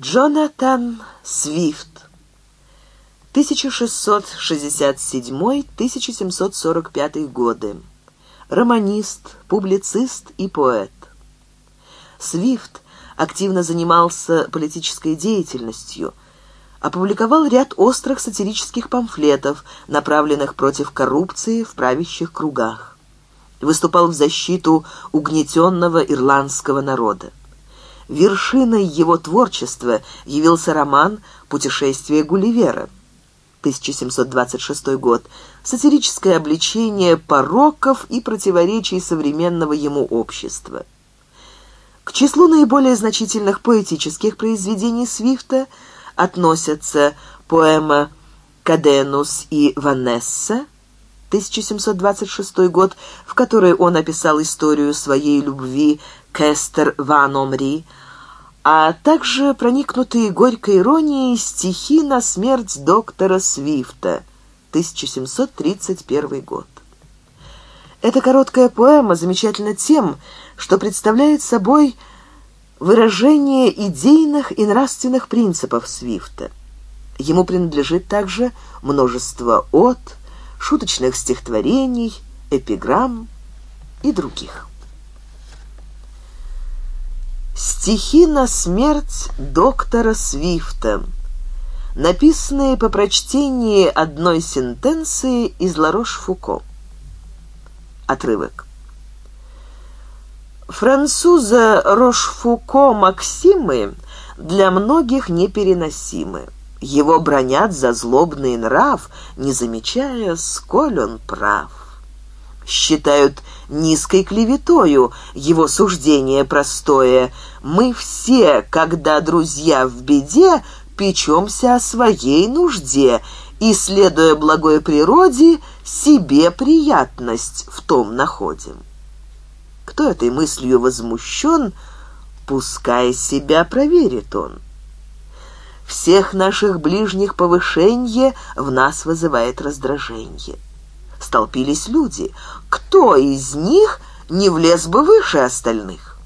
Джонатан Свифт, 1667-1745 годы. Романист, публицист и поэт. Свифт активно занимался политической деятельностью, опубликовал ряд острых сатирических памфлетов, направленных против коррупции в правящих кругах. Выступал в защиту угнетенного ирландского народа. Вершиной его творчества явился роман «Путешествие Гулливера». 1726 год. Сатирическое обличение пороков и противоречий современного ему общества. К числу наиболее значительных поэтических произведений Свифта относятся поэма «Каденус» и «Ванесса», 1726 год, в которой он описал историю своей любви к Эстер Ван Омри, а также проникнутые горькой иронией стихи на смерть доктора Свифта, 1731 год. Эта короткая поэма замечательна тем, что представляет собой выражение идейных и нравственных принципов Свифта. Ему принадлежит также множество от, шуточных стихотворений, эпиграмм и других. Стихи на смерть доктора Свифта, написанные по прочтении одной сентенции из Ларош-Фуко. Отрывок. Француза Рошфуко Максимы для многих непереносимы. Его бронят за злобный нрав, не замечая, сколь он прав. Считают низкой клеветою его суждение простое. Мы все, когда друзья в беде, печемся о своей нужде и, следуя благой природе, себе приятность в том находим. Кто этой мыслью возмущен, пускай себя проверит он всех наших ближних повышение в нас вызывает раздражение. Столпились люди. Кто из них не влез бы выше остальных?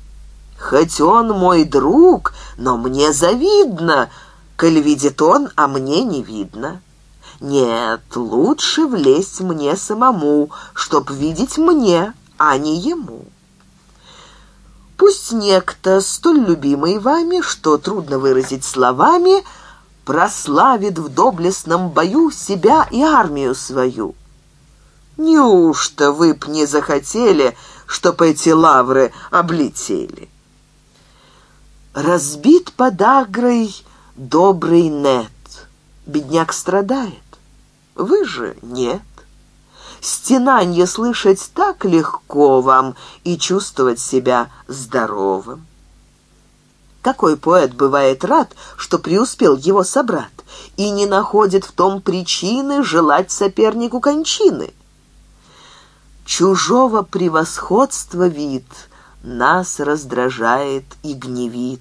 Хоть он мой друг, но мне завидно, коль видит он, а мне не видно. Нет, лучше влезть мне самому, чтоб видеть мне, а не ему». Пусть некто, столь любимый вами, что трудно выразить словами, прославит в доблестном бою себя и армию свою. Неужто вы б не захотели, чтоб эти лавры облетели? Разбит подагрой добрый нет. Бедняк страдает. Вы же нет стенанье слышать так легко вам и чувствовать себя здоровым. Какой поэт бывает рад, что преуспел его собрат, и не находит в том причины желать сопернику кончины? Чужого превосходства вид нас раздражает и гневит,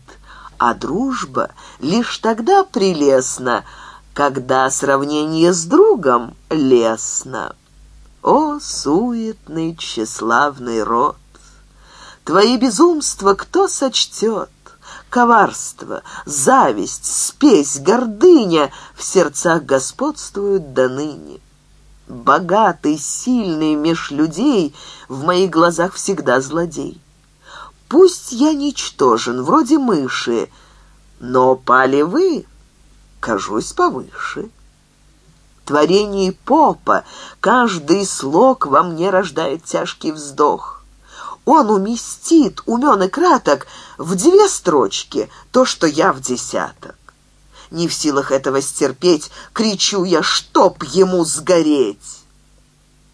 а дружба лишь тогда прелестна, когда сравнение с другом лестно. О, суетный, тщеславный род! Твои безумства кто сочтет? Коварство, зависть, спесь, гордыня в сердцах господствуют до ныне. Богатый, сильный меж людей в моих глазах всегда злодей. Пусть я ничтожен, вроде мыши, но пали вы, кажусь повыше» творении Попа каждый слог во мне рождает тяжкий вздох. Он уместит, умен и краток, в две строчки то, что я в десяток. Не в силах этого стерпеть, кричу я, чтоб ему сгореть.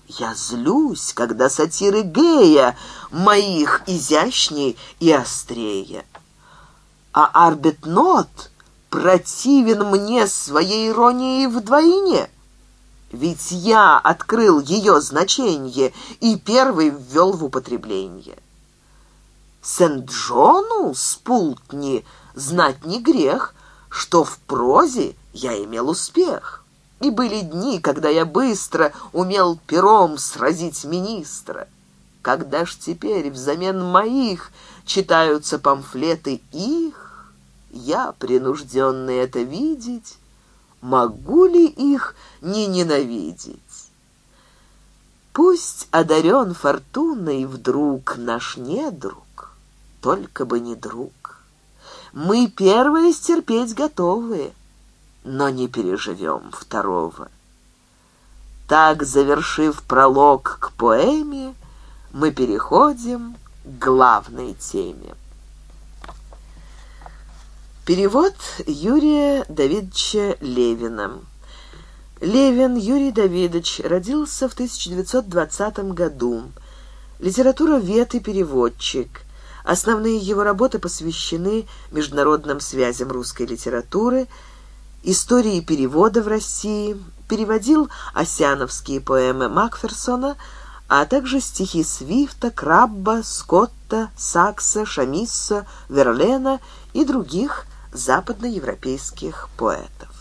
Я злюсь, когда сатиры Гея моих изящней и острее. А Арбитнот противен мне своей иронией вдвойне — ведь я открыл ее значение и первый ввел в употребление. Сент-Джону спутни знать не грех, что в прозе я имел успех. И были дни, когда я быстро умел пером сразить министра. Когда ж теперь взамен моих читаются памфлеты их, я, принужденный это видеть, могу ли их не ненавидеть? Пусть одарен фортуной вдруг наш недруг, только бы не друг. Мы первые стерпеть готовы, но не переживем второго. Так, завершив пролог к поэме, мы переходим к главной теме. Перевод Юрия Давидовича Левина. Левин Юрий Давидович родился в 1920 году. Литературовед и переводчик. Основные его работы посвящены международным связям русской литературы, истории перевода в России, переводил осяновские поэмы Макферсона, а также стихи Свифта, Крабба, Скотта, Сакса, Шамисса, Верлена и других западноевропейских поэтов.